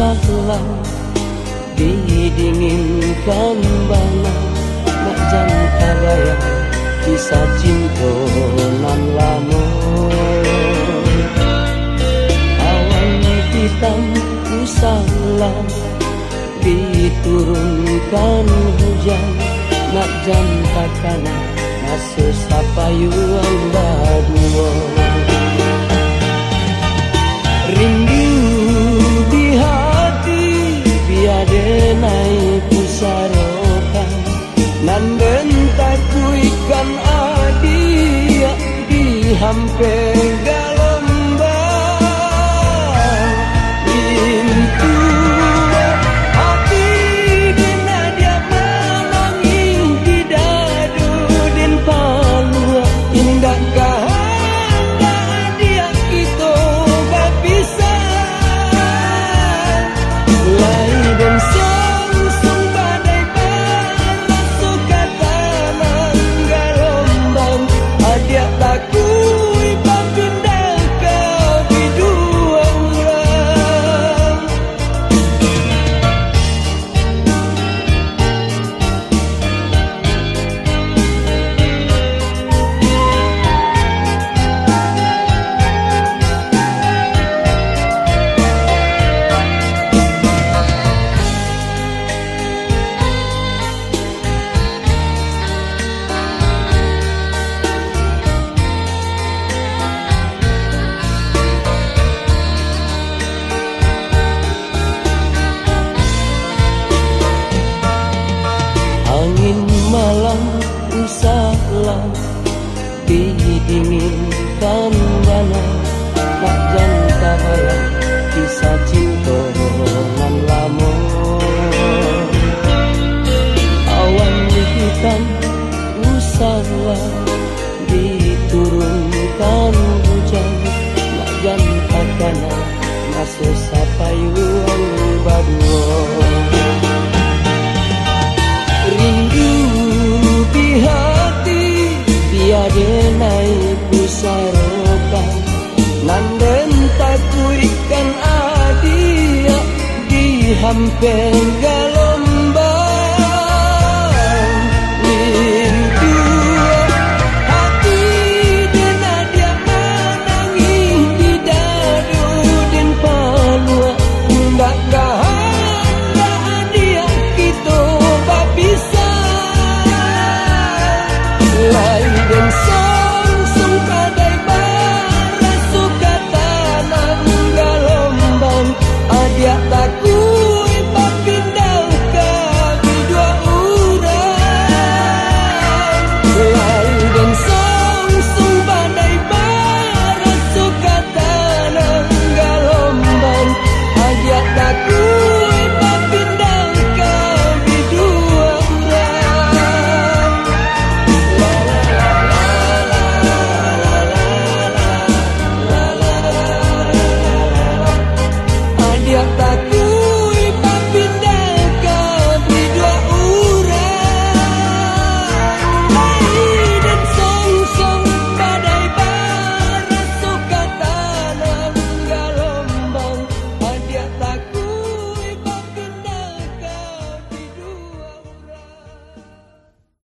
malam didinginkan bana nak jangka raya kisah cinta nan lama. Awan hitam usalam diturunkan hujan nak jangka kanan masa sapayuan badua rindu di hampir didinginkan dana tak janta bayang kisah cinta sampai gelombang rindu hati dena dia menangis di dadu dan palua undak gahan dia kita bisa. Lain